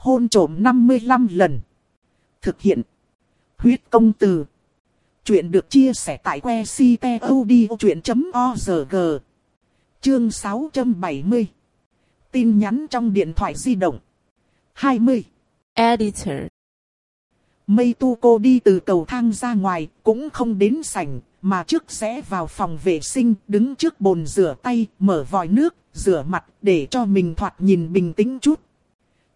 Hôn trổm 55 lần. Thực hiện. Huyết công từ. Chuyện được chia sẻ tại que ctod.org. Chương 670. Tin nhắn trong điện thoại di động. 20. Editor. Mây tu cô đi từ cầu thang ra ngoài, cũng không đến sảnh, mà trước sẽ vào phòng vệ sinh, đứng trước bồn rửa tay, mở vòi nước, rửa mặt, để cho mình thoạt nhìn bình tĩnh chút.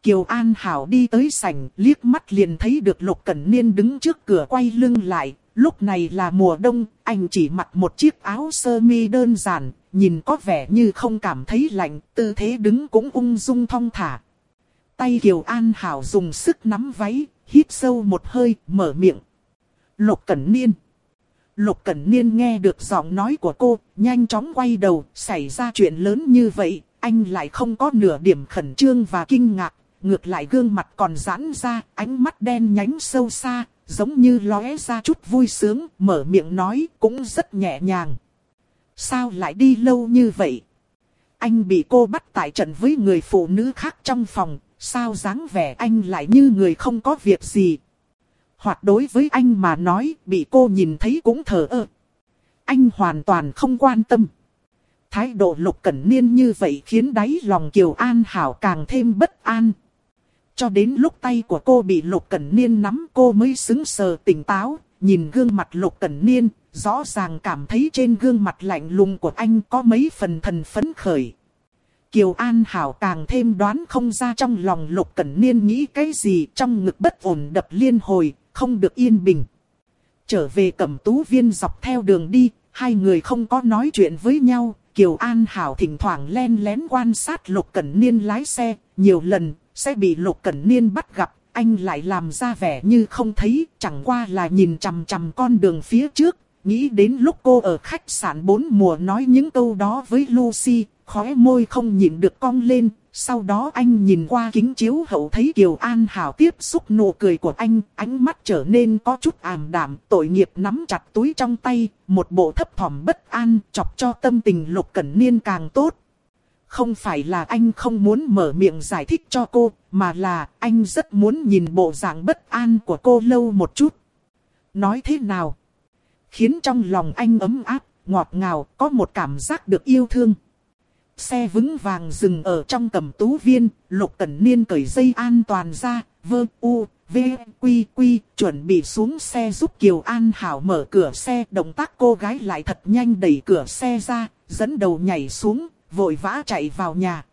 Kiều An Hảo đi tới sảnh, liếc mắt liền thấy được Lục Cẩn Niên đứng trước cửa quay lưng lại. Lúc này là mùa đông, anh chỉ mặc một chiếc áo sơ mi đơn giản, nhìn có vẻ như không cảm thấy lạnh, tư thế đứng cũng ung dung thong thả. Tay Kiều An Hảo dùng sức nắm váy, hít sâu một hơi, mở miệng. Lục Cẩn Niên. Lục Cẩn Niên nghe được giọng nói của cô, nhanh chóng quay đầu, xảy ra chuyện lớn như vậy, anh lại không có nửa điểm khẩn trương và kinh ngạc, ngược lại gương mặt còn giãn ra, ánh mắt đen nhánh sâu xa, giống như lóe ra chút vui sướng, mở miệng nói cũng rất nhẹ nhàng. Sao lại đi lâu như vậy? Anh bị cô bắt tại trận với người phụ nữ khác trong phòng, sao dáng vẻ anh lại như người không có việc gì? Hoặc đối với anh mà nói, bị cô nhìn thấy cũng thờ ơ. Anh hoàn toàn không quan tâm. Thái độ lục cẩn niên như vậy khiến đáy lòng Kiều An Hảo càng thêm bất an. Cho đến lúc tay của cô bị Lục Cẩn Niên nắm cô mới xứng sờ tỉnh táo, nhìn gương mặt Lục Cẩn Niên, rõ ràng cảm thấy trên gương mặt lạnh lùng của anh có mấy phần thần phấn khởi. Kiều An Hảo càng thêm đoán không ra trong lòng Lục Cẩn Niên nghĩ cái gì trong ngực bất ổn đập liên hồi, không được yên bình. Trở về cẩm tú viên dọc theo đường đi, hai người không có nói chuyện với nhau. Kiều An Hảo thỉnh thoảng len lén quan sát Lục Cẩn Niên lái xe, nhiều lần sẽ bị Lục Cẩn Niên bắt gặp, anh lại làm ra vẻ như không thấy, chẳng qua là nhìn chằm chằm con đường phía trước, nghĩ đến lúc cô ở khách sạn bốn mùa nói những câu đó với Lucy, khóe môi không nhịn được cong lên, sau đó anh nhìn qua kính chiếu hậu thấy Kiều An Hảo tiếp xúc nụ cười của anh, ánh mắt trở nên có chút ảm đạm, tội nghiệp nắm chặt túi trong tay, một bộ thấp thỏm bất an, chọc cho tâm tình Lục Cẩn Niên càng tốt. Không phải là anh không muốn mở miệng giải thích cho cô, mà là anh rất muốn nhìn bộ dạng bất an của cô lâu một chút. Nói thế nào? Khiến trong lòng anh ấm áp, ngọt ngào, có một cảm giác được yêu thương. Xe vững vàng dừng ở trong cầm tú viên, Lục Cẩn Niên cởi dây an toàn ra, vơ u, v, quy quy, chuẩn bị xuống xe giúp Kiều An Hảo mở cửa xe. Động tác cô gái lại thật nhanh đẩy cửa xe ra, dẫn đầu nhảy xuống, vội vã chạy vào nhà.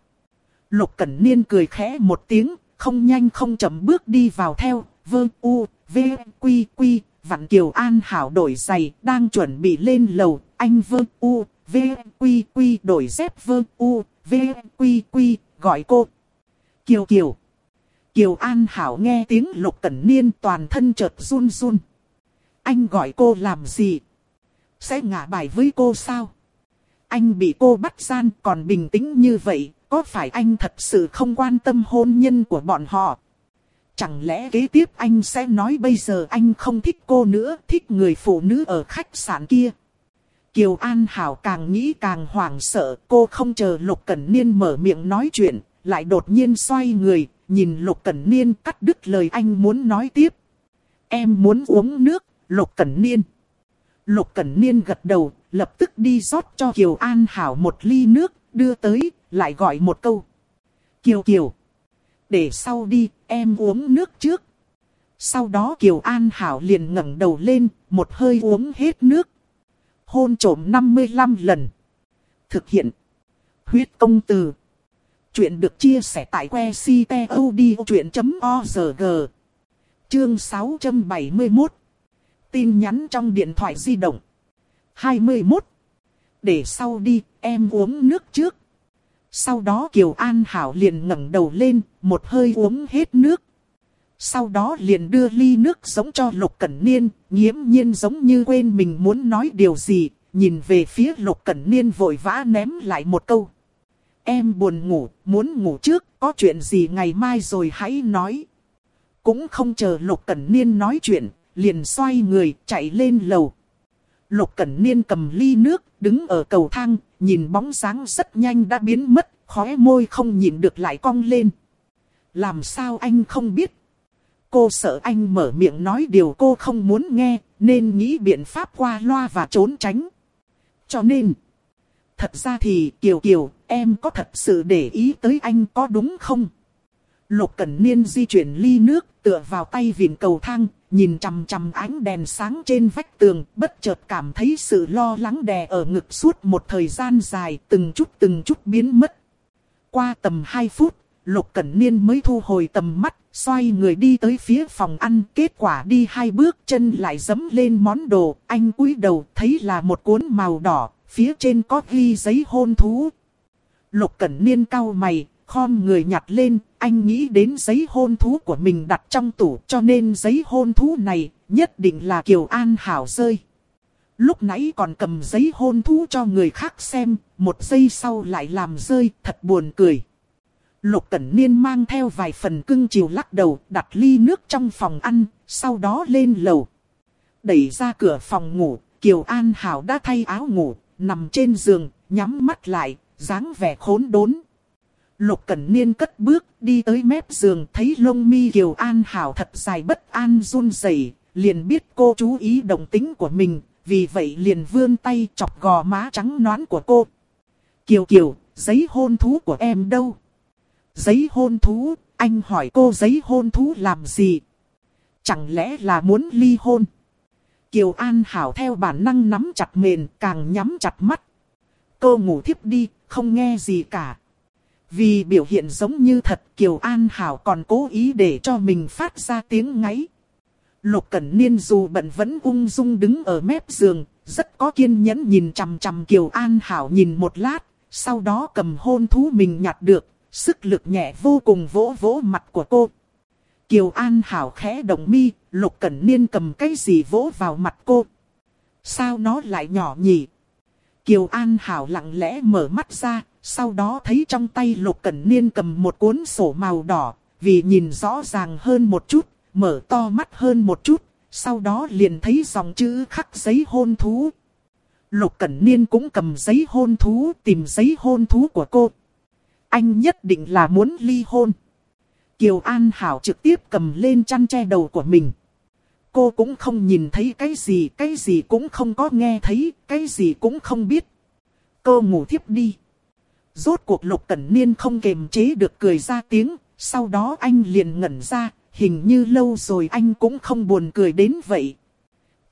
Lục Cẩn Niên cười khẽ một tiếng, không nhanh không chậm bước đi vào theo, vơ u, v, quy quy, vặn Kiều An Hảo đổi giày, đang chuẩn bị lên lầu, anh vơ u, v, quy quy đổi dép vơ u, v, quy quy, gọi cô. Kiều Kiều. Kiều An Hảo nghe tiếng Lục Cẩn Niên toàn thân chợt run run. Anh gọi cô làm gì? Sẽ ngả bài với cô sao? Anh bị cô bắt gian còn bình tĩnh như vậy, có phải anh thật sự không quan tâm hôn nhân của bọn họ? Chẳng lẽ kế tiếp anh sẽ nói bây giờ anh không thích cô nữa, thích người phụ nữ ở khách sạn kia? Kiều An Hảo càng nghĩ càng hoảng sợ, cô không chờ Lục Cẩn Niên mở miệng nói chuyện, lại đột nhiên xoay người, nhìn Lục Cẩn Niên cắt đứt lời anh muốn nói tiếp. Em muốn uống nước, Lục Cẩn Niên. Lục Cẩn Niên gật đầu, lập tức đi rót cho Kiều An Hảo một ly nước, đưa tới, lại gọi một câu. Kiều Kiều, để sau đi, em uống nước trước. Sau đó Kiều An Hảo liền ngẩng đầu lên, một hơi uống hết nước. Hôn trổm 55 lần. Thực hiện. Huyết công từ. Chuyện được chia sẻ tại que ctod.org. Chương 671 tin nhắn trong điện thoại di động. 21. Để sau đi, em uống nước trước. Sau đó Kiều An Hảo liền ngẩng đầu lên, một hơi uống hết nước. Sau đó liền đưa ly nước giống cho Lục Cẩn Niên, nghiễm nhiên giống như quên mình muốn nói điều gì, nhìn về phía Lục Cẩn Niên vội vã ném lại một câu. Em buồn ngủ, muốn ngủ trước, có chuyện gì ngày mai rồi hãy nói. Cũng không chờ Lục Cẩn Niên nói chuyện, liền xoay người chạy lên lầu. Lục Cẩn Niên cầm ly nước, đứng ở cầu thang, nhìn bóng dáng rất nhanh đã biến mất, khóe môi không nhìn được lại cong lên. Làm sao anh không biết? Cô sợ anh mở miệng nói điều cô không muốn nghe, nên nghĩ biện pháp qua loa và trốn tránh. Cho nên, thật ra thì Kiều Kiều, em có thật sự để ý tới anh có đúng không? Lục Cẩn Niên di chuyển ly nước, tựa vào tay vịn cầu thang, nhìn chằm chằm ánh đèn sáng trên vách tường, bất chợt cảm thấy sự lo lắng đè ở ngực suốt một thời gian dài, từng chút từng chút biến mất. Qua tầm 2 phút, Lục Cẩn Niên mới thu hồi tầm mắt, xoay người đi tới phía phòng ăn, kết quả đi hai bước chân lại dấm lên món đồ, anh cúi đầu thấy là một cuốn màu đỏ, phía trên có ghi giấy hôn thú. Lục Cẩn Niên cau mày, khom người nhặt lên, anh nghĩ đến giấy hôn thú của mình đặt trong tủ cho nên giấy hôn thú này nhất định là Kiều An Hảo rơi. Lúc nãy còn cầm giấy hôn thú cho người khác xem, một giây sau lại làm rơi, thật buồn cười. Lục Cẩn Niên mang theo vài phần cưng chiều lắc đầu, đặt ly nước trong phòng ăn, sau đó lên lầu. Đẩy ra cửa phòng ngủ, Kiều An Hảo đã thay áo ngủ, nằm trên giường, nhắm mắt lại, dáng vẻ khốn đốn. Lục Cẩn Niên cất bước, đi tới mép giường, thấy lông mi Kiều An Hảo thật dài bất an run rẩy, liền biết cô chú ý đồng tính của mình, vì vậy liền vươn tay chọc gò má trắng nõn của cô. Kiều Kiều, giấy hôn thú của em đâu? Giấy hôn thú, anh hỏi cô giấy hôn thú làm gì? Chẳng lẽ là muốn ly hôn? Kiều An Hảo theo bản năng nắm chặt mền, càng nhắm chặt mắt. Cô ngủ thiếp đi, không nghe gì cả. Vì biểu hiện giống như thật Kiều An Hảo còn cố ý để cho mình phát ra tiếng ngáy. Lục Cẩn Niên dù bận vẫn ung dung đứng ở mép giường, rất có kiên nhẫn nhìn chằm chằm Kiều An Hảo nhìn một lát, sau đó cầm hôn thú mình nhặt được, sức lực nhẹ vô cùng vỗ vỗ mặt của cô. Kiều An Hảo khẽ động mi, Lục Cẩn Niên cầm cái gì vỗ vào mặt cô. Sao nó lại nhỏ nhỉ? Kiều An Hảo lặng lẽ mở mắt ra, sau đó thấy trong tay Lục Cẩn Niên cầm một cuốn sổ màu đỏ, vì nhìn rõ ràng hơn một chút, mở to mắt hơn một chút, sau đó liền thấy dòng chữ khắc giấy hôn thú. Lục Cẩn Niên cũng cầm giấy hôn thú, tìm giấy hôn thú của cô. Anh nhất định là muốn ly hôn. Kiều An Hảo trực tiếp cầm lên chăn che đầu của mình. Cô cũng không nhìn thấy cái gì, cái gì cũng không có nghe thấy, cái gì cũng không biết. Cô ngủ thiếp đi. Rốt cuộc Lục Cẩn Niên không kềm chế được cười ra tiếng, sau đó anh liền ngẩn ra, hình như lâu rồi anh cũng không buồn cười đến vậy.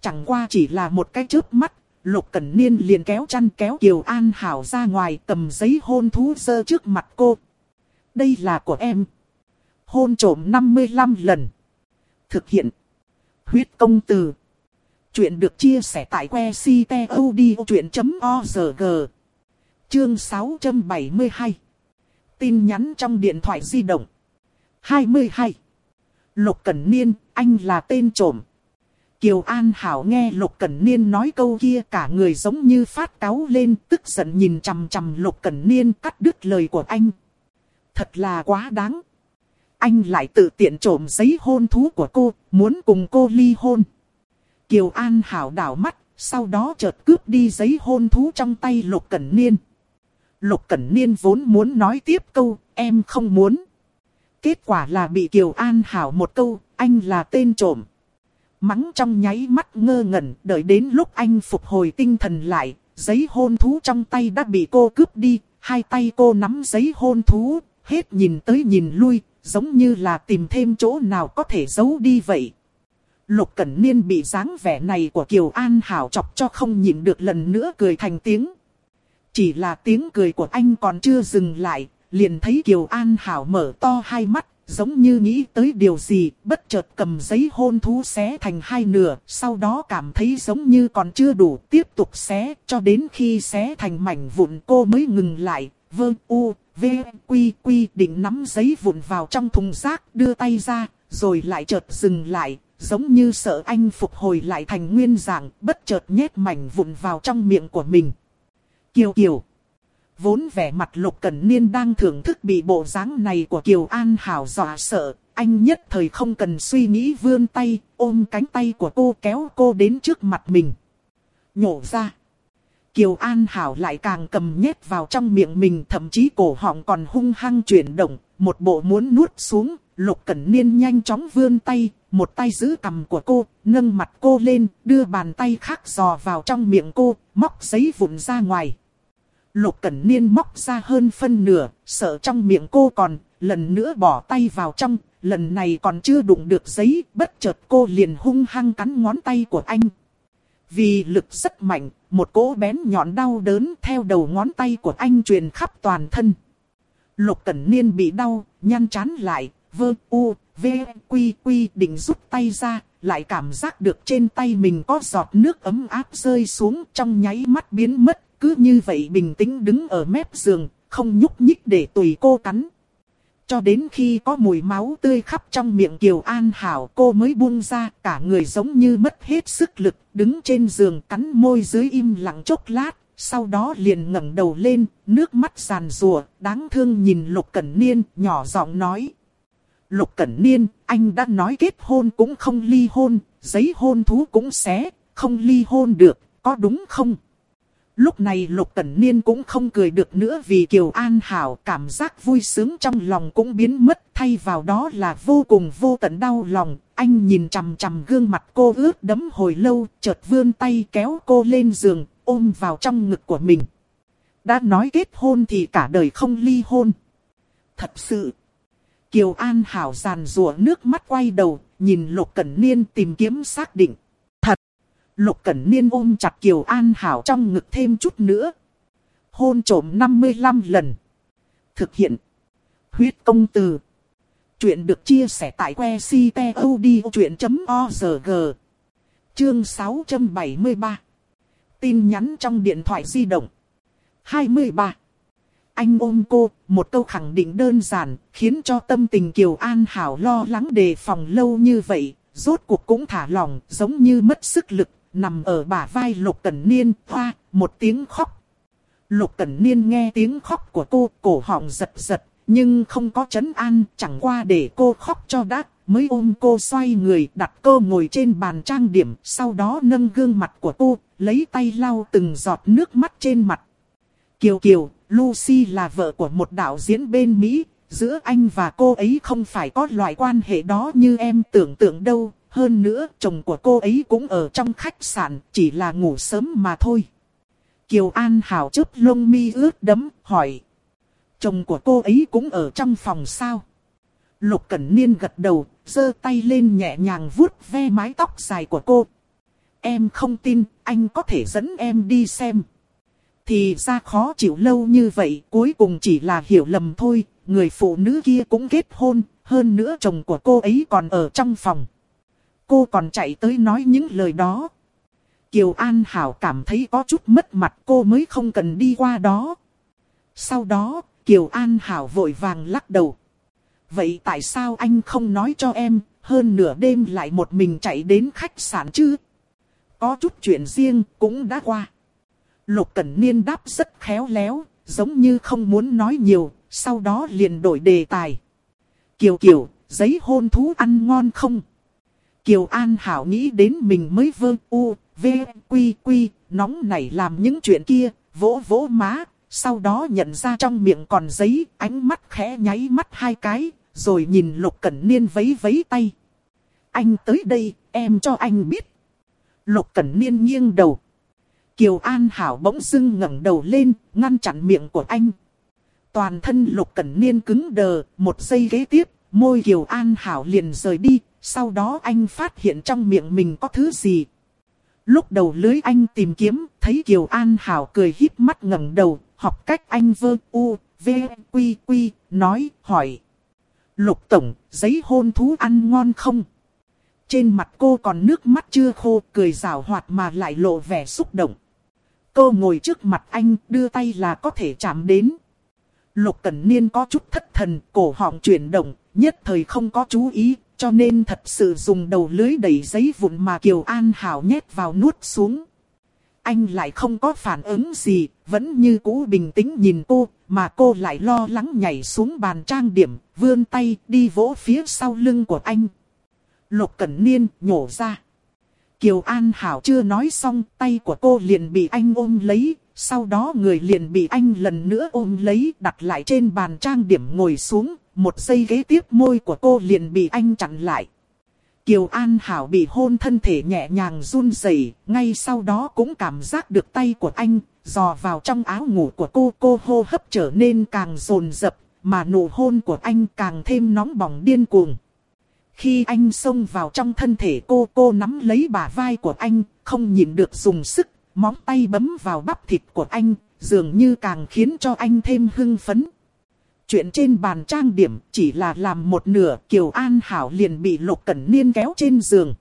Chẳng qua chỉ là một cái chớp mắt, Lục Cẩn Niên liền kéo chăn kéo Kiều An Hảo ra ngoài cầm giấy hôn thú dơ trước mặt cô. Đây là của em. Hôn trổm 55 lần. Thực hiện. Huyết công từ. Chuyện được chia sẻ tại que ctod.org. Chương 672. Tin nhắn trong điện thoại di động. 22. Lục Cẩn Niên, anh là tên trộm. Kiều An Hảo nghe Lục Cẩn Niên nói câu kia cả người giống như phát cáo lên, tức giận nhìn chằm chằm Lục Cẩn Niên cắt đứt lời của anh. Thật là quá đáng. Anh lại tự tiện trộm giấy hôn thú của cô, muốn cùng cô ly hôn. Kiều An Hảo đảo mắt, sau đó chợt cướp đi giấy hôn thú trong tay Lục Cẩn Niên. Lục Cẩn Niên vốn muốn nói tiếp câu, em không muốn. Kết quả là bị Kiều An Hảo một câu, anh là tên trộm. Mắng trong nháy mắt ngơ ngẩn, đợi đến lúc anh phục hồi tinh thần lại, giấy hôn thú trong tay đã bị cô cướp đi, hai tay cô nắm giấy hôn thú, hết nhìn tới nhìn lui, giống như là tìm thêm chỗ nào có thể giấu đi vậy. Lục Cẩn Niên bị dáng vẻ này của Kiều An Hảo chọc cho không nhịn được lần nữa cười thành tiếng. Chỉ là tiếng cười của anh còn chưa dừng lại, liền thấy Kiều An Hảo mở to hai mắt, giống như nghĩ tới điều gì, bất chợt cầm giấy hôn thú xé thành hai nửa, sau đó cảm thấy giống như còn chưa đủ, tiếp tục xé, cho đến khi xé thành mảnh vụn cô mới ngừng lại, vơ u, v, quy quy định nắm giấy vụn vào trong thùng rác, đưa tay ra, rồi lại chợt dừng lại, giống như sợ anh phục hồi lại thành nguyên dạng, bất chợt nhét mảnh vụn vào trong miệng của mình. Kiều Kiều Vốn vẻ mặt Lục Cẩn Niên đang thưởng thức bị bộ dáng này của Kiều An Hảo dọa sợ, anh nhất thời không cần suy nghĩ vươn tay, ôm cánh tay của cô kéo cô đến trước mặt mình. Nhổ ra. Kiều An Hảo lại càng cầm nhét vào trong miệng mình thậm chí cổ họng còn hung hăng chuyển động, một bộ muốn nuốt xuống, Lục Cẩn Niên nhanh chóng vươn tay, một tay giữ cầm của cô, nâng mặt cô lên, đưa bàn tay khác dò vào trong miệng cô, móc giấy vụn ra ngoài. Lục Cẩn Niên móc ra hơn phân nửa, sợ trong miệng cô còn, lần nữa bỏ tay vào trong, lần này còn chưa đụng được giấy, bất chợt cô liền hung hăng cắn ngón tay của anh. Vì lực rất mạnh, một cỗ bén nhọn đau đớn theo đầu ngón tay của anh truyền khắp toàn thân. Lục Cẩn Niên bị đau, nhăn chán lại, vơ u, v, quy quy định rút tay ra, lại cảm giác được trên tay mình có giọt nước ấm áp rơi xuống trong nháy mắt biến mất, cứ như vậy bình tĩnh đứng ở mép giường, không nhúc nhích để tùy cô cắn. Cho đến khi có mùi máu tươi khắp trong miệng Kiều An Hảo cô mới buông ra cả người giống như mất hết sức lực, đứng trên giường cắn môi dưới im lặng chốc lát, sau đó liền ngẩng đầu lên, nước mắt giàn rùa, đáng thương nhìn Lục Cẩn Niên, nhỏ giọng nói. Lục Cẩn Niên, anh đã nói kết hôn cũng không ly hôn, giấy hôn thú cũng xé, không ly hôn được, có đúng không? Lúc này Lục Cẩn Niên cũng không cười được nữa vì Kiều An Hảo cảm giác vui sướng trong lòng cũng biến mất thay vào đó là vô cùng vô tận đau lòng. Anh nhìn chằm chằm gương mặt cô ướt đấm hồi lâu, chợt vươn tay kéo cô lên giường, ôm vào trong ngực của mình. Đã nói kết hôn thì cả đời không ly hôn. Thật sự. Kiều An Hảo giàn rùa nước mắt quay đầu, nhìn Lục Cẩn Niên tìm kiếm xác định. Lục Cẩn Niên ôm chặt Kiều An Hảo trong ngực thêm chút nữa. Hôn trổm 55 lần. Thực hiện. Huyết công từ. Chuyện được chia sẻ tại que ctod.org. Chương 673. Tin nhắn trong điện thoại di động. 23. Anh ôm cô, một câu khẳng định đơn giản, khiến cho tâm tình Kiều An Hảo lo lắng đề phòng lâu như vậy, rốt cuộc cũng thả lỏng, giống như mất sức lực, nằm ở bả vai Lục Cẩn Niên, hoa, một tiếng khóc. Lục Cẩn Niên nghe tiếng khóc của cô, cổ họng giật giật, nhưng không có chấn an, chẳng qua để cô khóc cho đã mới ôm cô xoay người, đặt cô ngồi trên bàn trang điểm, sau đó nâng gương mặt của cô, lấy tay lau từng giọt nước mắt trên mặt. Kiều Kiều, Lucy là vợ của một đạo diễn bên Mỹ, giữa anh và cô ấy không phải có loại quan hệ đó như em tưởng tượng đâu, hơn nữa, chồng của cô ấy cũng ở trong khách sạn, chỉ là ngủ sớm mà thôi. Kiều An Hảo chớp lông mi ướt đấm, hỏi. Chồng của cô ấy cũng ở trong phòng sao? Lục Cẩn Niên gật đầu, giơ tay lên nhẹ nhàng vuốt ve mái tóc dài của cô. Em không tin, anh có thể dẫn em đi xem. Thì ra khó chịu lâu như vậy, cuối cùng chỉ là hiểu lầm thôi, người phụ nữ kia cũng kết hôn, hơn nữa chồng của cô ấy còn ở trong phòng cô còn chạy tới nói những lời đó. Kiều An Hảo cảm thấy có chút mất mặt cô mới không cần đi qua đó. Sau đó, Kiều An Hảo vội vàng lắc đầu. Vậy tại sao anh không nói cho em, hơn nửa đêm lại một mình chạy đến khách sạn chứ? Có chút chuyện riêng, cũng đã qua. Lục Cẩn Niên đáp rất khéo léo, giống như không muốn nói nhiều, sau đó liền đổi đề tài. Kiều Kiều, giấy hôn thú ăn ngon không? Kiều An Hảo nghĩ đến mình mới vơ u, v, quy quy, nóng nảy làm những chuyện kia, vỗ vỗ má, sau đó nhận ra trong miệng còn giấy, ánh mắt khẽ nháy mắt hai cái, rồi nhìn Lục Cẩn Niên vấy vấy tay. Anh tới đây, em cho anh biết. Lục Cẩn Niên nghiêng đầu. Kiều An Hảo bỗng dưng ngẩng đầu lên, ngăn chặn miệng của anh. Toàn thân Lục Cẩn Niên cứng đờ, một giây kế tiếp, môi Kiều An Hảo liền rời đi, sau đó anh phát hiện trong miệng mình có thứ gì. Lúc đầu lưới anh tìm kiếm, thấy Kiều An Hảo cười híp mắt ngẩng đầu, học cách anh vơ u, v, quy quy, nói, hỏi. Lục Tổng, giấy hôn thú ăn ngon không? Trên mặt cô còn nước mắt chưa khô, cười rào hoạt mà lại lộ vẻ xúc động. Cô ngồi trước mặt anh, đưa tay là có thể chạm đến. Lục Cẩn Niên có chút thất thần, cổ họng chuyển động, nhất thời không có chú ý, cho nên thật sự dùng đầu lưới đẩy giấy vụn mà Kiều An Hảo nhét vào nuốt xuống. Anh lại không có phản ứng gì, vẫn như cũ bình tĩnh nhìn cô, mà cô lại lo lắng nhảy xuống bàn trang điểm, vươn tay đi vỗ phía sau lưng của anh. Lục Cẩn Niên nhổ ra. Kiều An Hảo chưa nói xong, tay của cô liền bị anh ôm lấy, sau đó người liền bị anh lần nữa ôm lấy đặt lại trên bàn trang điểm ngồi xuống, một giây ghế tiếp môi của cô liền bị anh chặn lại. Kiều An Hảo bị hôn thân thể nhẹ nhàng run rẩy, ngay sau đó cũng cảm giác được tay của anh, dò vào trong áo ngủ của cô, cô hô hấp trở nên càng rồn rập, mà nụ hôn của anh càng thêm nóng bỏng điên cuồng. Khi anh xông vào trong thân thể cô, cô nắm lấy bả vai của anh, không nhịn được dùng sức, móng tay bấm vào bắp thịt của anh, dường như càng khiến cho anh thêm hưng phấn. Chuyện trên bàn trang điểm chỉ là làm một nửa, Kiều An Hảo liền bị Lục Cẩn Niên kéo trên giường.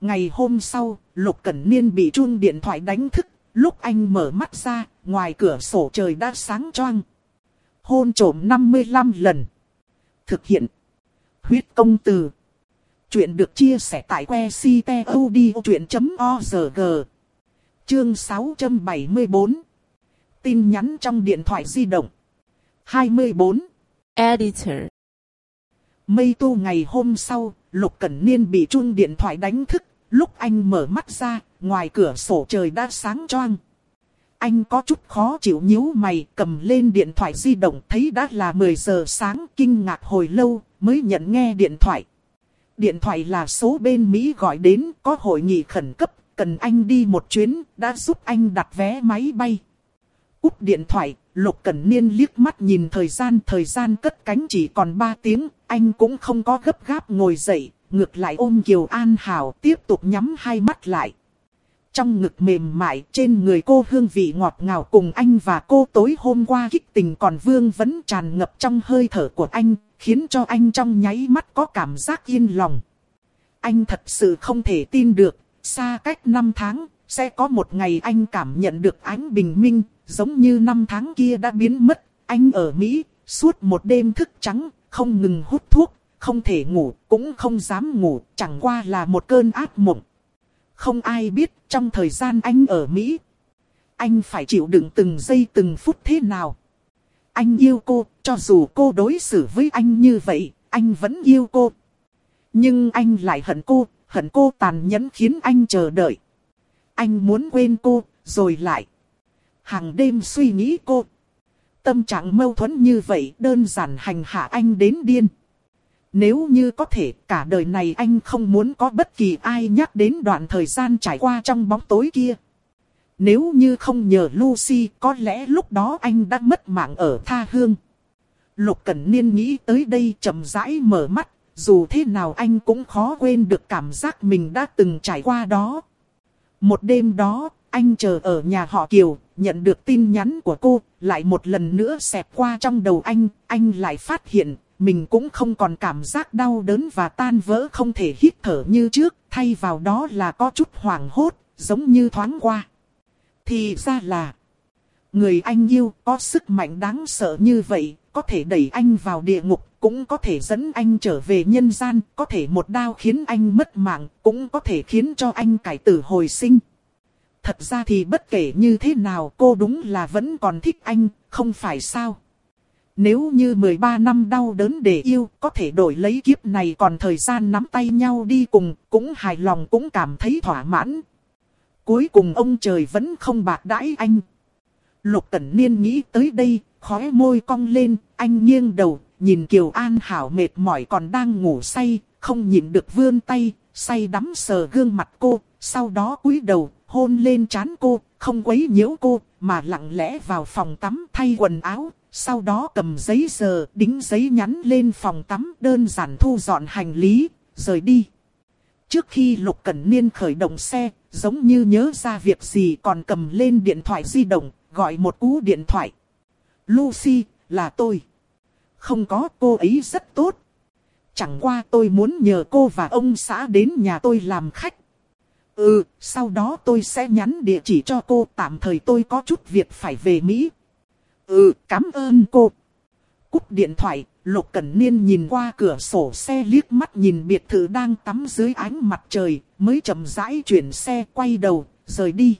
Ngày hôm sau, Lục Cẩn Niên bị chuông điện thoại đánh thức, lúc anh mở mắt ra, ngoài cửa sổ trời đã sáng choang. Hôn trổm 55 lần. Thực hiện. Huyết công từ. Chuyện được chia sẻ tại que ctod.org. Chương 674. Tin nhắn trong điện thoại di động. 24. Editor. Mây tu ngày hôm sau, Lục Cẩn Niên bị chuông điện thoại đánh thức. Lúc anh mở mắt ra, ngoài cửa sổ trời đã sáng choang. Anh có chút khó chịu nhíu mày, cầm lên điện thoại di động thấy đã là 10 giờ sáng, kinh ngạc hồi lâu, mới nhận nghe điện thoại. Điện thoại là số bên Mỹ gọi đến, có hội nghị khẩn cấp, cần anh đi một chuyến, đã giúp anh đặt vé máy bay. Úp điện thoại, Lục Cẩn Niên liếc mắt nhìn thời gian, thời gian cất cánh chỉ còn 3 tiếng, anh cũng không có gấp gáp ngồi dậy, ngược lại ôm Kiều An Hảo tiếp tục nhắm hai mắt lại. Trong ngực mềm mại trên người cô hương vị ngọt ngào cùng anh và cô tối hôm qua kích tình còn vương vẫn tràn ngập trong hơi thở của anh, khiến cho anh trong nháy mắt có cảm giác yên lòng. Anh thật sự không thể tin được, xa cách năm tháng, sẽ có một ngày anh cảm nhận được ánh bình minh, giống như năm tháng kia đã biến mất. Anh ở Mỹ, suốt một đêm thức trắng, không ngừng hút thuốc, không thể ngủ, cũng không dám ngủ, chẳng qua là một cơn ác mộng. Không ai biết trong thời gian anh ở Mỹ, anh phải chịu đựng từng giây từng phút thế nào. Anh yêu cô, cho dù cô đối xử với anh như vậy, anh vẫn yêu cô. Nhưng anh lại hận cô, hận cô tàn nhẫn khiến anh chờ đợi. Anh muốn quên cô, rồi lại. Hàng đêm suy nghĩ cô. Tâm trạng mâu thuẫn như vậy đơn giản hành hạ anh đến điên. Nếu như có thể cả đời này anh không muốn có bất kỳ ai nhắc đến đoạn thời gian trải qua trong bóng tối kia. Nếu như không nhờ Lucy có lẽ lúc đó anh đã mất mạng ở tha hương. Lục Cẩn Niên nghĩ tới đây chậm rãi mở mắt, dù thế nào anh cũng khó quên được cảm giác mình đã từng trải qua đó. Một đêm đó, anh chờ ở nhà họ Kiều, nhận được tin nhắn của cô, lại một lần nữa xẹp qua trong đầu anh, anh lại phát hiện, mình cũng không còn cảm giác đau đớn và tan vỡ không thể hít thở như trước, thay vào đó là có chút hoảng hốt, giống như thoáng qua. Thì ra là, người anh yêu có sức mạnh đáng sợ như vậy, có thể đẩy anh vào địa ngục, cũng có thể dẫn anh trở về nhân gian, có thể một đao khiến anh mất mạng, cũng có thể khiến cho anh cải tử hồi sinh. Thật ra thì bất kể như thế nào cô đúng là vẫn còn thích anh, không phải sao? Nếu như 13 năm đau đớn để yêu, có thể đổi lấy kiếp này còn thời gian nắm tay nhau đi cùng, cũng hài lòng cũng cảm thấy thỏa mãn. Cuối cùng ông trời vẫn không bạc đãi anh. Lục Cẩn Niên nghĩ tới đây, khóe môi cong lên, anh nghiêng đầu, nhìn Kiều An Hảo mệt mỏi còn đang ngủ say, không nhìn được vươn tay, say đắm sờ gương mặt cô, sau đó cúi đầu, hôn lên trán cô, không quấy nhiễu cô, mà lặng lẽ vào phòng tắm thay quần áo, sau đó cầm giấy giờ, đính giấy nhắn lên phòng tắm, đơn giản thu dọn hành lý, rời đi. Trước khi Lục Cẩn Niên khởi động xe, giống như nhớ ra việc gì còn cầm lên điện thoại di động, gọi một cú điện thoại. Lucy, là tôi. Không có cô ấy rất tốt. Chẳng qua tôi muốn nhờ cô và ông xã đến nhà tôi làm khách. Ừ, sau đó tôi sẽ nhắn địa chỉ cho cô tạm thời tôi có chút việc phải về Mỹ. Ừ, cảm ơn cô. Cúp điện thoại, Lục Cẩn Niên nhìn qua cửa sổ xe liếc mắt nhìn biệt thự đang tắm dưới ánh mặt trời, mới chậm rãi chuyển xe quay đầu, rời đi.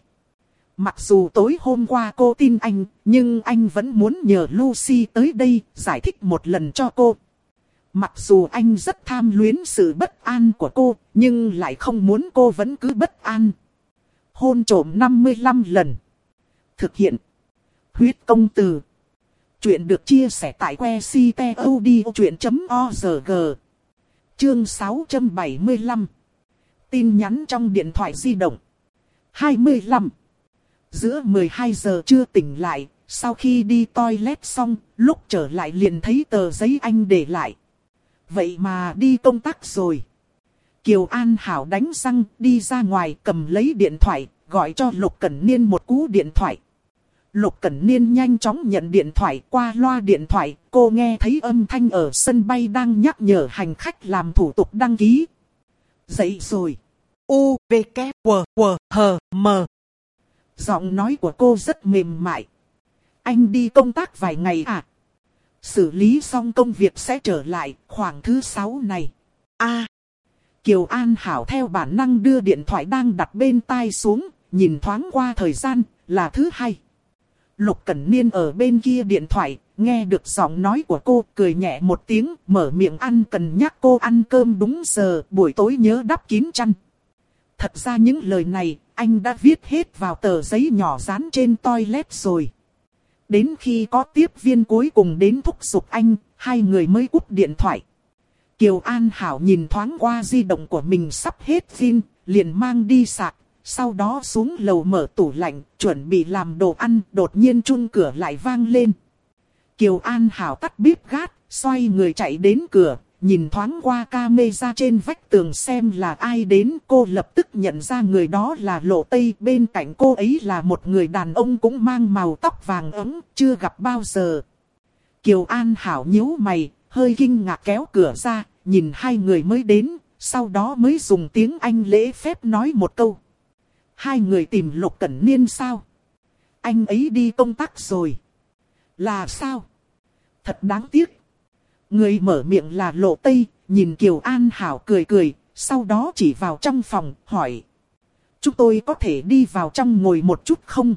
Mặc dù tối hôm qua cô tin anh, nhưng anh vẫn muốn nhờ Lucy tới đây giải thích một lần cho cô. Mặc dù anh rất tham luyến sự bất an của cô, nhưng lại không muốn cô vẫn cứ bất an. Hôn trổm 55 lần. Thực hiện. Huyết công từ. Chuyện được chia sẻ tại que ctod.org. Chương 675. Tin nhắn trong điện thoại di động. 25. Giữa 12 giờ chưa tỉnh lại, sau khi đi toilet xong, lúc trở lại liền thấy tờ giấy anh để lại. Vậy mà đi công tác rồi. Kiều An Hảo đánh răng, đi ra ngoài cầm lấy điện thoại, gọi cho Lục Cẩn Niên một cú điện thoại. Lục Cẩn Niên nhanh chóng nhận điện thoại qua loa điện thoại, cô nghe thấy âm thanh ở sân bay đang nhắc nhở hành khách làm thủ tục đăng ký. Dậy rồi. U, V, K, W, W, H, M. Giọng nói của cô rất mềm mại. Anh đi công tác vài ngày à? Xử lý xong công việc sẽ trở lại khoảng thứ sáu này. a Kiều An Hảo theo bản năng đưa điện thoại đang đặt bên tai xuống, nhìn thoáng qua thời gian, là thứ hai. Lục Cẩn Niên ở bên kia điện thoại, nghe được giọng nói của cô, cười nhẹ một tiếng, mở miệng ăn cần nhắc cô ăn cơm đúng giờ, buổi tối nhớ đắp kín chăn. Thật ra những lời này, anh đã viết hết vào tờ giấy nhỏ dán trên toilet rồi. Đến khi có tiếp viên cuối cùng đến thúc giục anh, hai người mới cúp điện thoại. Kiều An Hảo nhìn thoáng qua di động của mình sắp hết pin, liền mang đi sạc, sau đó xuống lầu mở tủ lạnh, chuẩn bị làm đồ ăn, đột nhiên chung cửa lại vang lên. Kiều An Hảo tắt bếp gát, xoay người chạy đến cửa, nhìn thoáng qua ca mây ra trên vách tường xem là ai đến. Cô lập tức nhận ra người đó là Lộ Tây, bên cạnh cô ấy là một người đàn ông cũng mang màu tóc vàng ấm, chưa gặp bao giờ. Kiều An Hảo nhíu mày, hơi kinh ngạc kéo cửa ra, nhìn hai người mới đến, sau đó mới dùng tiếng Anh lễ phép nói một câu. Hai người tìm Lục Cẩn Niên sao? Anh ấy đi công tác rồi. Là sao? Thật đáng tiếc. Người mở miệng là Lộ Tây, nhìn Kiều An Hảo cười cười, sau đó chỉ vào trong phòng, hỏi. Chúng tôi có thể đi vào trong ngồi một chút không?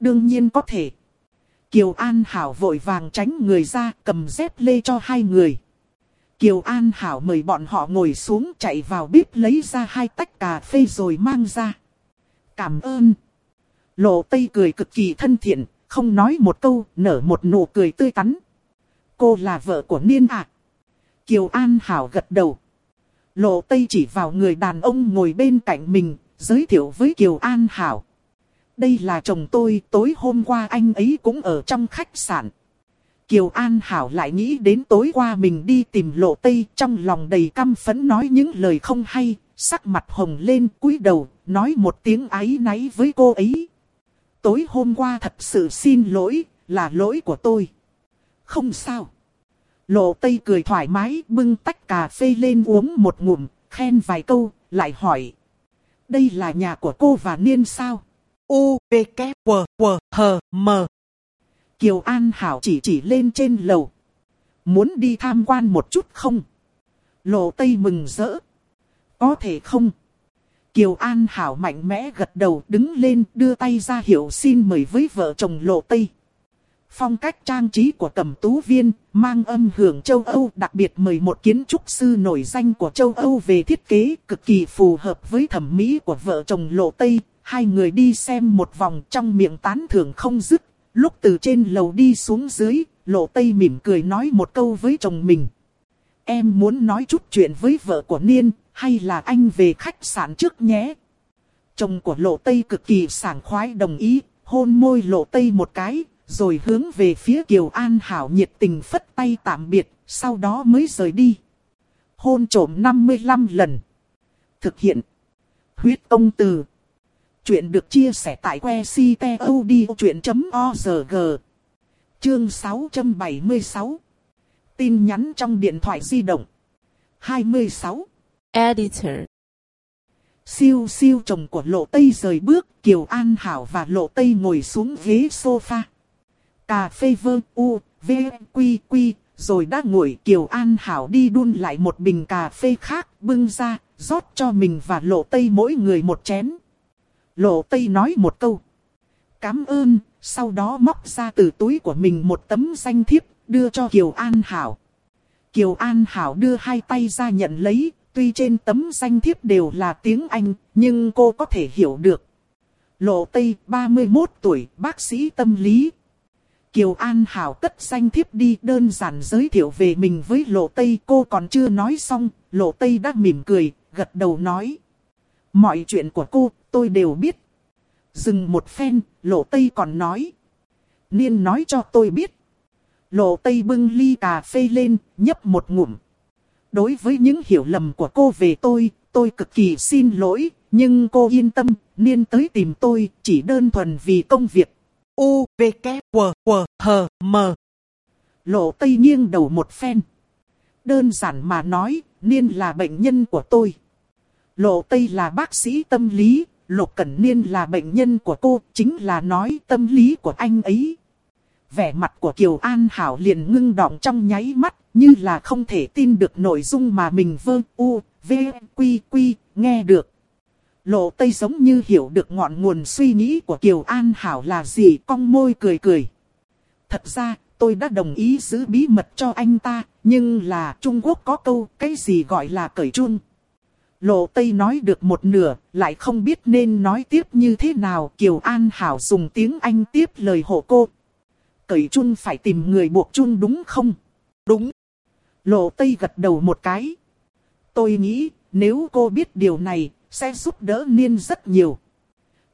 Đương nhiên có thể. Kiều An Hảo vội vàng tránh người ra, cầm dép lê cho hai người. Kiều An Hảo mời bọn họ ngồi xuống chạy vào bếp lấy ra hai tách cà phê rồi mang ra. Cảm ơn. Lộ Tây cười cực kỳ thân thiện, không nói một câu, nở một nụ cười tươi tắn. Cô là vợ của Niên à? Kiều An Hảo gật đầu. Lộ Tây chỉ vào người đàn ông ngồi bên cạnh mình, giới thiệu với Kiều An Hảo. Đây là chồng tôi, tối hôm qua anh ấy cũng ở trong khách sạn. Kiều An Hảo lại nghĩ đến tối qua mình đi tìm lộ tây trong lòng đầy căm phẫn nói những lời không hay, sắc mặt hồng lên cúi đầu, nói một tiếng ái náy với cô ấy. Tối hôm qua thật sự xin lỗi, là lỗi của tôi. Không sao. Lộ Tây cười thoải mái bưng tách cà phê lên uống một ngụm, khen vài câu, lại hỏi. Đây là nhà của cô và Niên sao? U, V, K, W, W, H, M. Kiều An Hảo chỉ chỉ lên trên lầu. Muốn đi tham quan một chút không? Lộ Tây mừng rỡ. Có thể không? Kiều An Hảo mạnh mẽ gật đầu đứng lên đưa tay ra hiệu xin mời với vợ chồng Lộ Tây. Phong cách trang trí của cẩm tú viên, mang âm hưởng châu Âu đặc biệt mời một kiến trúc sư nổi danh của châu Âu về thiết kế cực kỳ phù hợp với thẩm mỹ của vợ chồng Lộ Tây. Hai người đi xem một vòng trong miệng tán thưởng không dứt. Lúc từ trên lầu đi xuống dưới, Lộ Tây mỉm cười nói một câu với chồng mình. Em muốn nói chút chuyện với vợ của Niên, hay là anh về khách sạn trước nhé? Chồng của Lộ Tây cực kỳ sảng khoái đồng ý, hôn môi Lộ Tây một cái, rồi hướng về phía Kiều An Hảo nhiệt tình phất tay tạm biệt, sau đó mới rời đi. Hôn trổm 55 lần. Thực hiện. Huyết công từ. Chuyện được chia sẻ tại que ctod.org. Chương 676. Tin nhắn trong điện thoại di động. 26. Editor. Siêu siêu chồng của Lộ Tây rời bước, Kiều An Hảo và Lộ Tây ngồi xuống ghế sofa. Cà phê vơ u, v, quy quy, rồi đã ngồi Kiều An Hảo đi đun lại một bình cà phê khác, bưng ra, rót cho mình và Lộ Tây mỗi người một chén. Lộ Tây nói một câu. Cám ơn, sau đó móc ra từ túi của mình một tấm danh thiếp, đưa cho Kiều An Hảo. Kiều An Hảo đưa hai tay ra nhận lấy, tuy trên tấm danh thiếp đều là tiếng Anh, nhưng cô có thể hiểu được. Lộ Tây 31 tuổi, bác sĩ tâm lý. Kiều An Hảo cất danh thiếp đi đơn giản giới thiệu về mình với Lộ Tây. Cô còn chưa nói xong, Lộ Tây đã mỉm cười, gật đầu nói. Mọi chuyện của cô, tôi đều biết. Dừng một phen, Lộ Tây còn nói. Niên nói cho tôi biết. Lộ Tây bưng ly cà phê lên, nhấp một ngụm. Đối với những hiểu lầm của cô về tôi, tôi cực kỳ xin lỗi, nhưng cô yên tâm, Niên tới tìm tôi chỉ đơn thuần vì công việc. U, V, K, W, W, H, M. Lộ Tây nghiêng đầu một phen. Đơn giản mà nói, Niên là bệnh nhân của tôi. Lộ Tây là bác sĩ tâm lý, Lục Cẩn Niên là bệnh nhân của cô, chính là nói tâm lý của anh ấy. Vẻ mặt của Kiều An Hảo liền ngưng đọng trong nháy mắt, như là không thể tin được nội dung mà mình vơ u, v, quy, quy, nghe được. Lộ Tây giống như hiểu được ngọn nguồn suy nghĩ của Kiều An Hảo là gì, cong môi cười cười. Thật ra, tôi đã đồng ý giữ bí mật cho anh ta, nhưng là Trung Quốc có câu, cái gì gọi là cởi chun. Lộ Tây nói được một nửa, lại không biết nên nói tiếp như thế nào. Kiều An Hảo dùng tiếng Anh tiếp lời hộ cô. Cởi chun phải tìm người buộc chun đúng không? Đúng. Lộ Tây gật đầu một cái. Tôi nghĩ, nếu cô biết điều này, sẽ giúp đỡ Niên rất nhiều.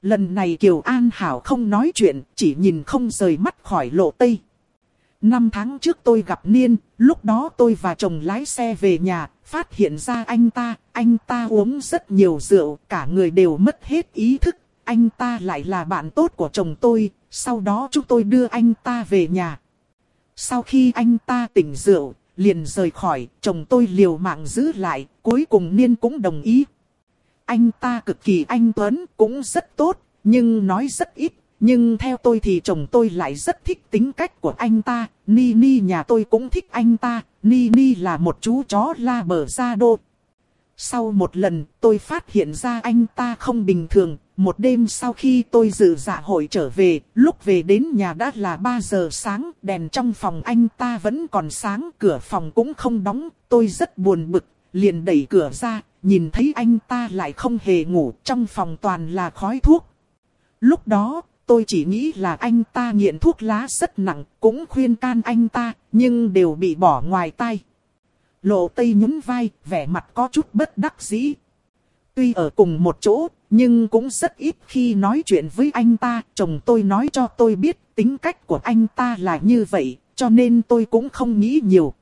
Lần này Kiều An Hảo không nói chuyện, chỉ nhìn không rời mắt khỏi lộ tây. Năm tháng trước tôi gặp Niên, lúc đó tôi và chồng lái xe về nhà, phát hiện ra anh ta, anh ta uống rất nhiều rượu, cả người đều mất hết ý thức. Anh ta lại là bạn tốt của chồng tôi, sau đó chúng tôi đưa anh ta về nhà. Sau khi anh ta tỉnh rượu, liền rời khỏi, chồng tôi liều mạng giữ lại, cuối cùng Niên cũng đồng ý anh ta cực kỳ anh Tuấn, cũng rất tốt, nhưng nói rất ít. Nhưng theo tôi thì chồng tôi lại rất thích tính cách của anh ta, Ni Ni nhà tôi cũng thích anh ta, Ni Ni là một chú chó la bờ ra đô. Sau một lần, tôi phát hiện ra anh ta không bình thường, một đêm sau khi tôi dự dạ hội trở về, lúc về đến nhà đã là 3 giờ sáng, đèn trong phòng anh ta vẫn còn sáng, cửa phòng cũng không đóng, tôi rất buồn bực, liền đẩy cửa ra, nhìn thấy anh ta lại không hề ngủ, trong phòng toàn là khói thuốc. Lúc đó, tôi chỉ nghĩ là anh ta nghiện thuốc lá rất nặng, cũng khuyên can anh ta, nhưng đều bị bỏ ngoài tay. Lộ Tây nhún vai, vẻ mặt có chút bất đắc dĩ. Tuy ở cùng một chỗ, nhưng cũng rất ít khi nói chuyện với anh ta. Chồng tôi nói cho tôi biết tính cách của anh ta là như vậy, cho nên tôi cũng không nghĩ nhiều.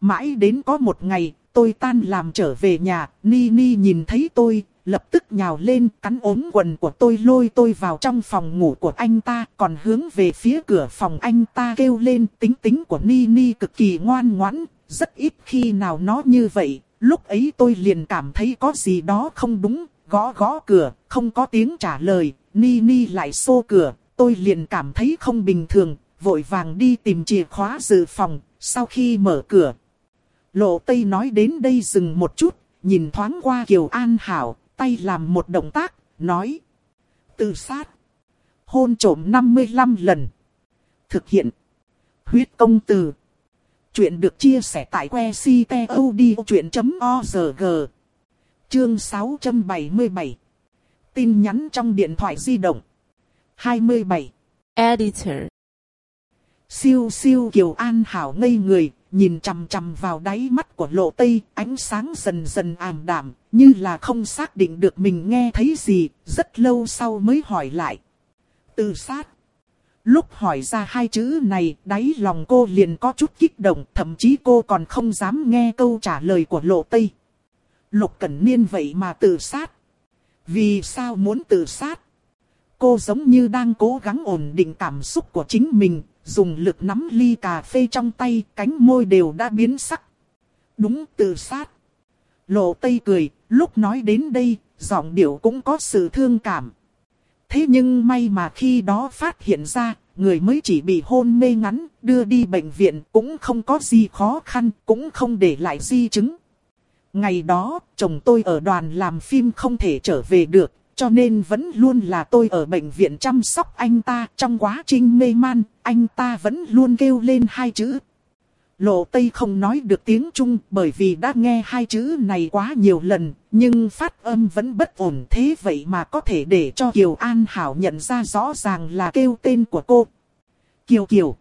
Mãi đến có một ngày, tôi tan làm trở về nhà, Ni Ni nhìn thấy tôi, lập tức nhào lên cắn ốm quần của tôi lôi tôi vào trong phòng ngủ của anh ta, còn hướng về phía cửa phòng anh ta kêu lên tính tính của Ni Ni cực kỳ ngoan ngoãn, rất ít khi nào nó như vậy, lúc ấy tôi liền cảm thấy có gì đó không đúng, gõ gõ cửa, không có tiếng trả lời, Ni Ni lại xô cửa, tôi liền cảm thấy không bình thường, vội vàng đi tìm chìa khóa dự phòng, sau khi mở cửa, Lộ Tây nói đến đây dừng một chút, nhìn thoáng qua Kiều An Hảo, tay làm một động tác, nói. Tự sát. Hôn trổm 55 lần. Thực hiện. Huyết công từ. Chuyện được chia sẻ tại que ctod.org. Chương 677. Tin nhắn trong điện thoại di động. 27. Editor. Siêu siêu Kiều An Hảo ngây người, nhìn chằm chằm vào đáy mắt của lộ tây, ánh sáng dần dần ảm đạm, như là không xác định được mình nghe thấy gì, rất lâu sau mới hỏi lại. Tự sát. Lúc hỏi ra hai chữ này, đáy lòng cô liền có chút kích động, thậm chí cô còn không dám nghe câu trả lời của lộ tây. Lục Cẩn Niên vậy mà tự sát. Vì sao muốn tự sát? Cô giống như đang cố gắng ổn định cảm xúc của chính mình, dùng lực nắm ly cà phê trong tay, cánh môi đều đã biến sắc. Đúng tự sát. Lộ Tây cười, lúc nói đến đây, giọng điệu cũng có sự thương cảm. Thế nhưng may mà khi đó phát hiện ra, người mới chỉ bị hôn mê ngắn, đưa đi bệnh viện cũng không có gì khó khăn, cũng không để lại di chứng. Ngày đó, chồng tôi ở đoàn làm phim không thể trở về được, cho nên vẫn luôn là tôi ở bệnh viện chăm sóc anh ta. Trong quá trình mê man, anh ta vẫn luôn kêu lên hai chữ. Lộ Tây không nói được tiếng Trung bởi vì đã nghe hai chữ này quá nhiều lần, nhưng phát âm vẫn bất ổn thế vậy mà có thể để cho Kiều An Hảo nhận ra rõ ràng là kêu tên của cô. Kiều Kiều.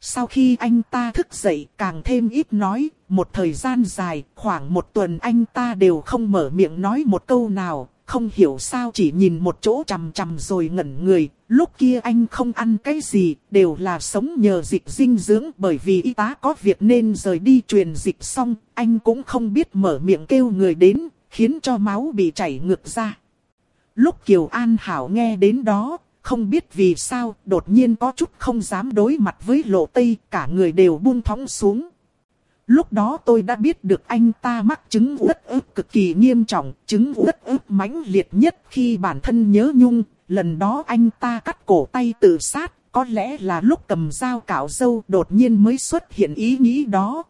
Sau khi anh ta thức dậy càng thêm ít nói, một thời gian dài, khoảng một tuần anh ta đều không mở miệng nói một câu nào, không hiểu sao chỉ nhìn một chỗ chằm chằm rồi ngẩn người. Lúc kia anh không ăn cái gì, đều là sống nhờ dịch dinh dưỡng bởi vì y tá có việc nên rời đi truyền dịch xong, anh cũng không biết mở miệng kêu người đến, khiến cho máu bị chảy ngược ra. Lúc Kiều An Hảo nghe đến đó, không biết vì sao, đột nhiên có chút không dám đối mặt với lộ tây, cả người đều buông thõng xuống. Lúc đó tôi đã biết được anh ta mắc chứng uất ức cực kỳ nghiêm trọng, chứng uất ức mãnh liệt nhất khi bản thân nhớ nhung, lần đó anh ta cắt cổ tay tự sát, có lẽ là lúc cầm dao cạo dâu đột nhiên mới xuất hiện ý nghĩ đó.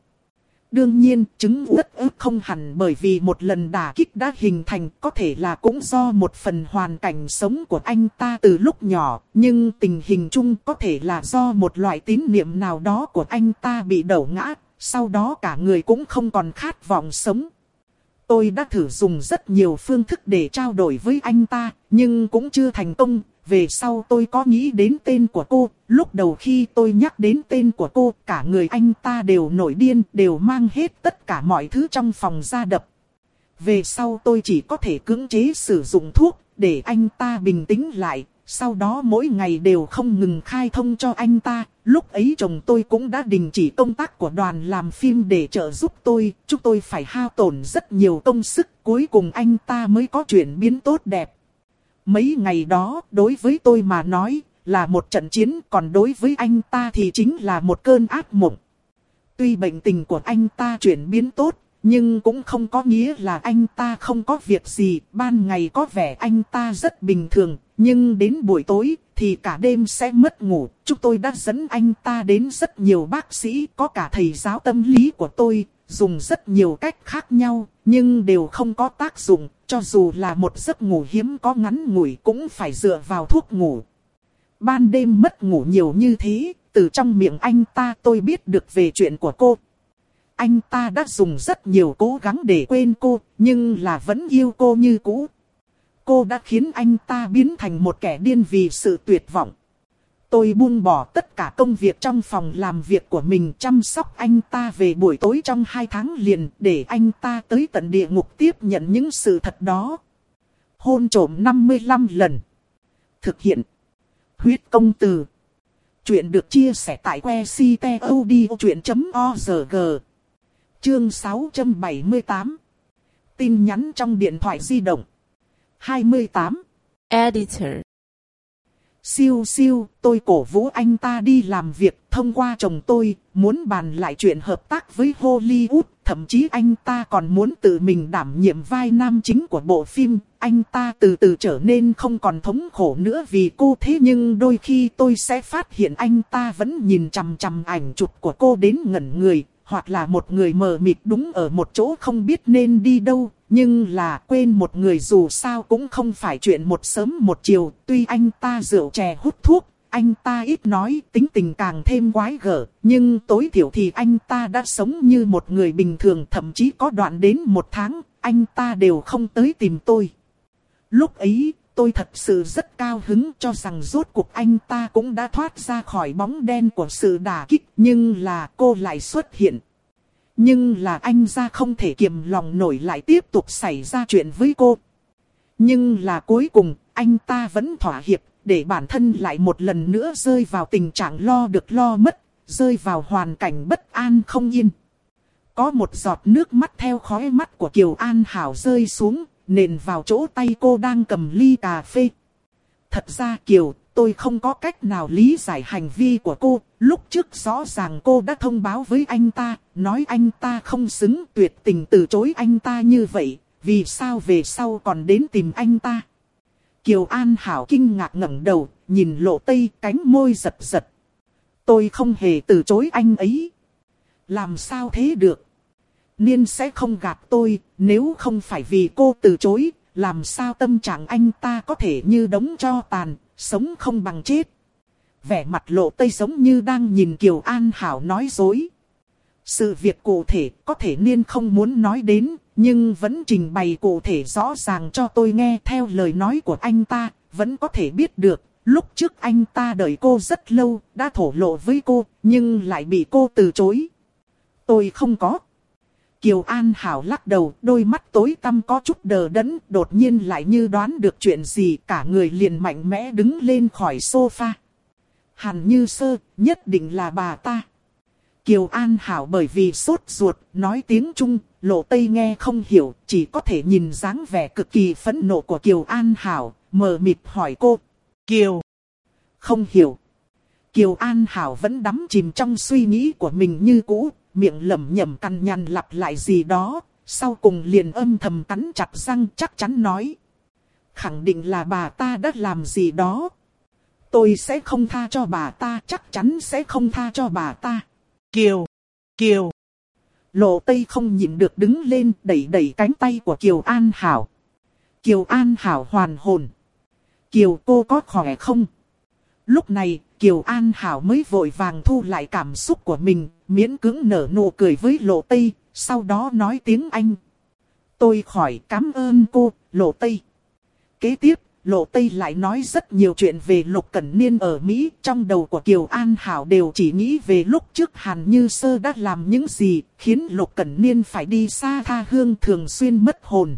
Đương nhiên, chứng uất ức không hẳn bởi vì một lần đả kích đã hình thành có thể là cũng do một phần hoàn cảnh sống của anh ta từ lúc nhỏ, nhưng tình hình chung có thể là do một loại tín niệm nào đó của anh ta bị đổ ngã, sau đó cả người cũng không còn khát vọng sống. Tôi đã thử dùng rất nhiều phương thức để trao đổi với anh ta, nhưng cũng chưa thành công. Về sau tôi có nghĩ đến tên của cô, lúc đầu khi tôi nhắc đến tên của cô, cả người anh ta đều nổi điên, đều mang hết tất cả mọi thứ trong phòng ra đập. Về sau tôi chỉ có thể cưỡng chế sử dụng thuốc, để anh ta bình tĩnh lại, sau đó mỗi ngày đều không ngừng khai thông cho anh ta, lúc ấy chồng tôi cũng đã đình chỉ công tác của đoàn làm phim để trợ giúp tôi, chúng tôi phải hao tổn rất nhiều công sức, cuối cùng anh ta mới có chuyển biến tốt đẹp. Mấy ngày đó, đối với tôi mà nói, là một trận chiến, còn đối với anh ta thì chính là một cơn ác mộng. Tuy bệnh tình của anh ta chuyển biến tốt, nhưng cũng không có nghĩa là anh ta không có việc gì, ban ngày có vẻ anh ta rất bình thường, nhưng đến buổi tối thì cả đêm sẽ mất ngủ. Chúng tôi đã dẫn anh ta đến rất nhiều bác sĩ, có cả thầy giáo tâm lý của tôi, dùng rất nhiều cách khác nhau, nhưng đều không có tác dụng, cho dù là một giấc ngủ hiếm có ngắn ngủi cũng phải dựa vào thuốc ngủ. Ban đêm mất ngủ nhiều như thế, từ trong miệng anh ta tôi biết được về chuyện của cô. Anh ta đã dùng rất nhiều cố gắng để quên cô, nhưng là vẫn yêu cô như cũ. Cô đã khiến anh ta biến thành một kẻ điên vì sự tuyệt vọng. Tôi buông bỏ tất cả công việc trong phòng làm việc của mình chăm sóc anh ta về buổi tối trong hai tháng liền để anh ta tới tận địa ngục tiếp nhận những sự thật đó. Hôn trổm 55 lần. Thực hiện. Huyết công từ. Chuyện được chia sẻ tại que ctod.org. Chương 678 Tin nhắn trong điện thoại di động 28 Editor Siêu siêu, tôi cổ vũ anh ta đi làm việc thông qua chồng tôi, muốn bàn lại chuyện hợp tác với Hollywood, thậm chí anh ta còn muốn tự mình đảm nhiệm vai nam chính của bộ phim. Anh ta từ từ trở nên không còn thống khổ nữa vì cô thế nhưng đôi khi tôi sẽ phát hiện anh ta vẫn nhìn chằm chằm ảnh chụp của cô đến ngẩn người, hoặc là một người mờ mịt đúng ở một chỗ không biết nên đi đâu, nhưng là quên một người dù sao cũng không phải chuyện một sớm một chiều, tuy anh ta rượu chè hút thuốc, anh ta ít nói, tính tình càng thêm quái gở, nhưng tối thiểu thì anh ta đã sống như một người bình thường, thậm chí có đoạn đến một tháng, anh ta đều không tới tìm tôi. Lúc ấy, tôi thật sự rất cao hứng cho rằng rốt cuộc anh ta cũng đã thoát ra khỏi bóng đen của sự đả kích, nhưng là cô lại xuất hiện. Nhưng là anh ra không thể kiềm lòng nổi lại tiếp tục xảy ra chuyện với cô. Nhưng là cuối cùng, anh ta vẫn thỏa hiệp, để bản thân lại một lần nữa rơi vào tình trạng lo được lo mất, rơi vào hoàn cảnh bất an không yên. Có một giọt nước mắt theo khói mắt của Kiều An Hảo rơi xuống, nền vào chỗ tay cô đang cầm ly cà phê. Thật ra Kiều, tôi không có cách nào lý giải hành vi của cô. Lúc trước rõ ràng cô đã thông báo với anh ta, nói anh ta không xứng tuyệt tình từ chối anh ta như vậy. Vì sao về sau còn đến tìm anh ta? Kiều An Hảo kinh ngạc ngẩng đầu, nhìn lộ tây cánh môi giật giật. Tôi không hề từ chối anh ấy. Làm sao thế được? Niên sẽ không gạt tôi, nếu không phải vì cô từ chối, làm sao tâm trạng anh ta có thể như đống cho tàn, sống không bằng chết. Vẻ mặt lộ tây giống như đang nhìn Kiều An Hảo nói dối. Sự việc cụ thể có thể niên không muốn nói đến, nhưng vẫn trình bày cụ thể rõ ràng cho tôi nghe theo lời nói của anh ta, vẫn có thể biết được. Lúc trước anh ta đợi cô rất lâu, đã thổ lộ với cô, nhưng lại bị cô từ chối. Tôi không có. Kiều An Hảo lắc đầu, đôi mắt tối tăm có chút đờ đẫn, đột nhiên lại như đoán được chuyện gì, cả người liền mạnh mẽ đứng lên khỏi sofa. Hàn Như Sơ, nhất định là bà ta. Kiều An Hảo bởi vì sốt ruột, nói tiếng Trung, lộ Tây nghe không hiểu, chỉ có thể nhìn dáng vẻ cực kỳ phẫn nộ của Kiều An Hảo, mờ mịt hỏi cô. Kiều, không hiểu. Kiều An Hảo vẫn đắm chìm trong suy nghĩ của mình như cũ, miệng lẩm nhẩm cằn nhằn lặp lại gì đó, sau cùng liền âm thầm cắn chặt răng chắc chắn nói. Khẳng định là bà ta đã làm gì đó. Tôi sẽ không tha cho bà ta, chắc chắn sẽ không tha cho bà ta. Kiều, Kiều. Lộ Tây không nhịn được đứng lên đẩy đẩy cánh tay của Kiều An Hảo. Kiều An Hảo hoàn hồn. Kiều cô có khỏe không? Lúc này, Kiều An Hảo mới vội vàng thu lại cảm xúc của mình, miễn cưỡng nở nụ cười với Lộ Tây, sau đó nói tiếng Anh. Tôi khỏi cảm ơn cô, Lộ Tây. Kế tiếp, Lộ Tây lại nói rất nhiều chuyện về Lục Cẩn Niên ở Mỹ. Trong đầu của Kiều An Hảo đều chỉ nghĩ về lúc trước Hàn Như Sơ đã làm những gì, khiến Lục Cẩn Niên phải đi xa tha hương thường xuyên mất hồn.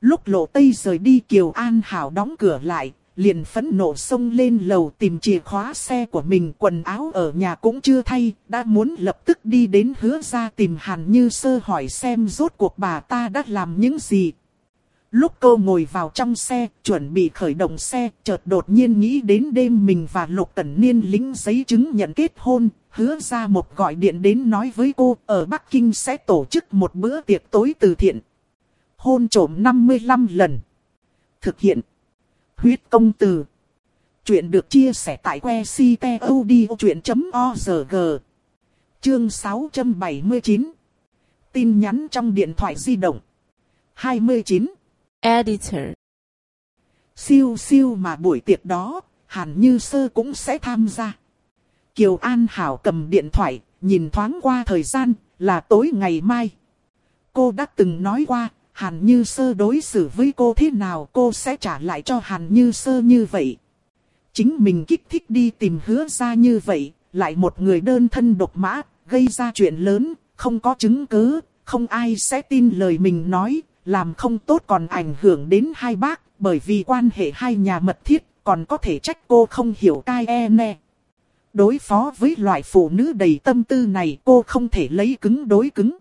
Lúc Lộ Tây rời đi Kiều An Hảo đóng cửa lại, liền phẫn nộ xông lên lầu tìm chìa khóa xe của mình quần áo ở nhà cũng chưa thay, đã muốn lập tức đi đến hứa ra tìm Hàn Như Sơ hỏi xem rốt cuộc bà ta đã làm những gì. Lúc cô ngồi vào trong xe, chuẩn bị khởi động xe, chợt đột nhiên nghĩ đến đêm mình và Lục Cẩn Niên lính giấy chứng nhận kết hôn, hứa ra một gọi điện đến nói với cô, ở Bắc Kinh sẽ tổ chức một bữa tiệc tối từ thiện. Hôn trổm 55 lần. Thực hiện. Huyết công từ. Chuyện được chia sẻ tại que ctod.org. Chương 679. Tin nhắn trong điện thoại di động. 29. Editor. Siêu siêu mà buổi tiệc đó, Hàn Như Sơ cũng sẽ tham gia. Kiều An Hảo cầm điện thoại, nhìn thoáng qua thời gian, là tối ngày mai. Cô đã từng nói qua, Hàn Như Sơ đối xử với cô thế nào cô sẽ trả lại cho Hàn Như Sơ như vậy. Chính mình kích thích đi tìm hứa ra như vậy, lại một người đơn thân độc mã, gây ra chuyện lớn, không có chứng cứ, không ai sẽ tin lời mình nói, làm không tốt còn ảnh hưởng đến hai bác, bởi vì quan hệ hai nhà mật thiết, còn có thể trách cô không hiểu cai e nè. Đối phó với loại phụ nữ đầy tâm tư này cô không thể lấy cứng đối cứng.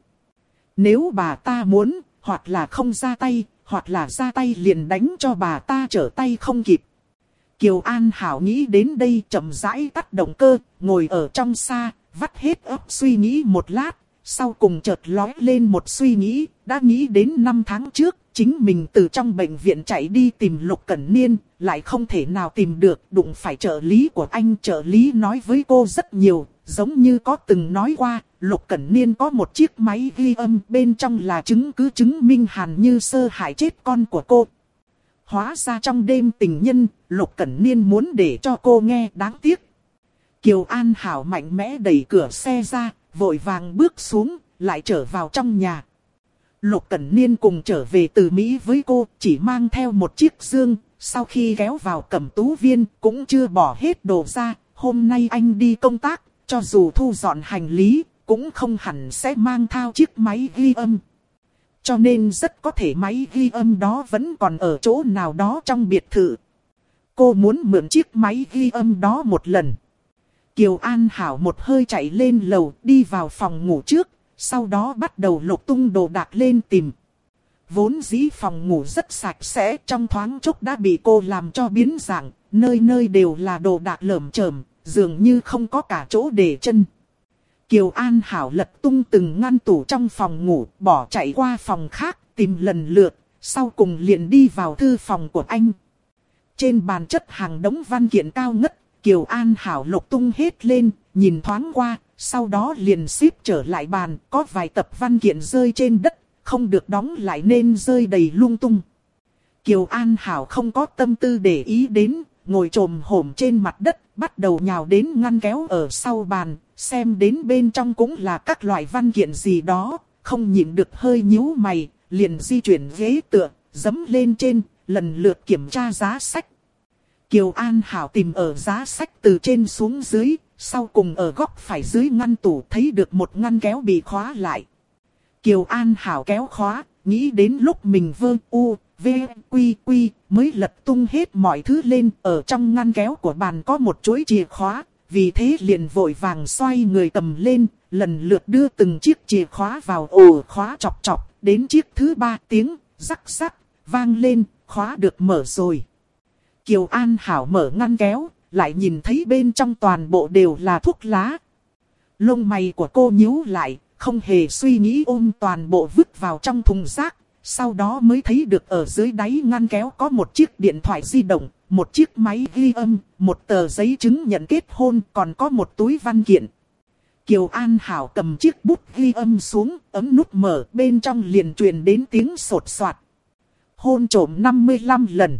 Nếu bà ta muốn, hoặc là không ra tay, hoặc là ra tay liền đánh cho bà ta trở tay không kịp. Kiều An Hảo nghĩ đến đây chậm rãi tắt động cơ, ngồi ở trong xa, vắt hết ấp suy nghĩ một lát, sau cùng chợt lói lên một suy nghĩ, đã nghĩ đến năm tháng trước, chính mình từ trong bệnh viện chạy đi tìm Lục Cẩn Niên, lại không thể nào tìm được, đụng phải trợ lý của anh. Trợ lý nói với cô rất nhiều, giống như có từng nói qua, Lục Cẩn Niên có một chiếc máy ghi âm bên trong là chứng cứ chứng minh Hàn Như Sơ hại chết con của cô. Hóa ra trong đêm tình nhân, Lục Cẩn Niên muốn để cho cô nghe đáng tiếc. Kiều An Hảo mạnh mẽ đẩy cửa xe ra, vội vàng bước xuống, lại trở vào trong nhà. Lục Cẩn Niên cùng trở về từ Mỹ với cô, chỉ mang theo một chiếc dương, sau khi kéo vào cẩm tú viên, cũng chưa bỏ hết đồ ra. Hôm nay anh đi công tác, cho dù thu dọn hành lý, cũng không hẳn sẽ mang theo chiếc máy ghi âm. Cho nên rất có thể máy ghi âm đó vẫn còn ở chỗ nào đó trong biệt thự. Cô muốn mượn chiếc máy ghi âm đó một lần. Kiều An Hảo một hơi chạy lên lầu đi vào phòng ngủ trước, sau đó bắt đầu lục tung đồ đạc lên tìm. Vốn dĩ phòng ngủ rất sạch sẽ trong thoáng chốc đã bị cô làm cho biến dạng, nơi nơi đều là đồ đạc lởm chởm, dường như không có cả chỗ để chân. Kiều An Hảo lật tung từng ngăn tủ trong phòng ngủ, bỏ chạy qua phòng khác, tìm lần lượt, sau cùng liền đi vào thư phòng của anh. Trên bàn chất hàng đống văn kiện cao ngất, Kiều An Hảo lục tung hết lên, nhìn thoáng qua, sau đó liền xếp trở lại bàn, có vài tập văn kiện rơi trên đất, không được đóng lại nên rơi đầy lung tung. Kiều An Hảo không có tâm tư để ý đến, ngồi trồm hổm trên mặt đất, bắt đầu nhào đến ngăn kéo ở sau bàn, xem đến bên trong cũng là các loại văn kiện gì đó, không nhìn được hơi nhíu mày, liền di chuyển ghế tựa, dấm lên trên, lần lượt kiểm tra giá sách. Kiều An Hảo tìm ở giá sách từ trên xuống dưới, sau cùng ở góc phải dưới ngăn tủ thấy được một ngăn kéo bị khóa lại. Kiều An Hảo kéo khóa, nghĩ đến lúc mình vơ u, v, quy quy, mới lật tung hết mọi thứ lên. Ở trong ngăn kéo của bàn có một chuỗi chìa khóa, vì thế liền vội vàng xoay người tầm lên, lần lượt đưa từng chiếc chìa khóa vào ổ khóa chọc chọc, đến chiếc thứ ba tiếng, rắc rắc, vang lên, khóa được mở rồi. Kiều An Hảo mở ngăn kéo, lại nhìn thấy bên trong toàn bộ đều là thuốc lá. Lông mày của cô nhíu lại, không hề suy nghĩ ôm toàn bộ vứt vào trong thùng rác. Sau đó mới thấy được ở dưới đáy ngăn kéo có một chiếc điện thoại di động, một chiếc máy ghi âm, một tờ giấy chứng nhận kết hôn, còn có một túi văn kiện. Kiều An Hảo cầm chiếc bút ghi âm xuống, ấm nút mở, bên trong liền truyền đến tiếng sột soạt. Hôn trổm 55 lần.